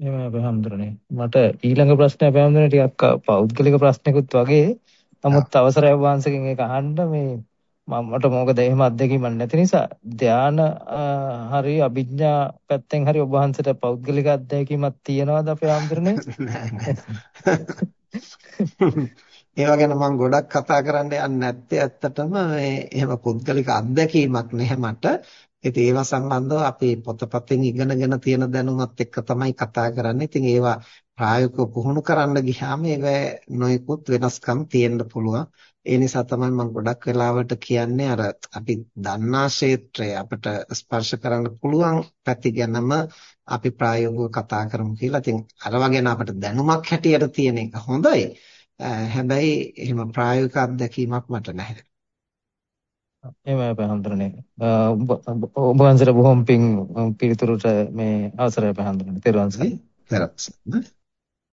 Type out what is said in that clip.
එහෙමයි අපේ හැමදෙරනේ. මට ඊළඟ ප්‍රශ්නේ අපේ හැමදෙරනේ ටිකක් පෞද්ගලික ප්‍රශ්නකුත් වගේ. නමුත් අවසරයි වංශකින් ඒක අහන්න මේ මට මොකද එහෙම අත්දැකීමක් නැති නිසා ධාන හරි අභිඥා පැත්තෙන් හරි ඔබ වහන්සේට පෞද්ගලික අත්දැකීමක් තියෙනවද අපේ හැමදෙරනේ? ඒවා ගැන මම ගොඩක් කතා කරන්න යන්නේ නැත්තේ ඇත්තටම මේ එහෙම පුද්ගලික අත්දැකීමක් නැහැ මට. ඉතින් ඒවා සම්බන්ධව අපි පොතපතෙන් ඉගෙනගෙන තියෙන දැනුමත් එක්ක තමයි කතා කරන්නේ. ඉතින් ඒවා ප්‍රායෝගිකව පුහුණු කරන්න ගියාම ඒවා නොයෙකුත් වෙනස්කම් තියෙන්න පුළුවන්. ඒ නිසා තමයි මම ගොඩක් වෙලාවට කියන්නේ අර අපි දන්නා ක්ෂේත්‍රය අපිට ස්පර්ශ කරන්න පුළුවන් පැති ගැනම අපි ප්‍රායෝගිකව කතා කරමු කියලා. ඉතින් අර වගේ අපිට දැනුමක් හැටියට තියෙන එක හොඳයි. හැබැයි එහෙම ප්‍රායෝගික අත්දැකීමක් මට නැහැ. එහෙමයි පහන්දරනේ. ඔබ වහන්සේට බොහොම පිං පිළිතුරට මේ අවසරයි සරණයි. තෙරුවන් සරණයි.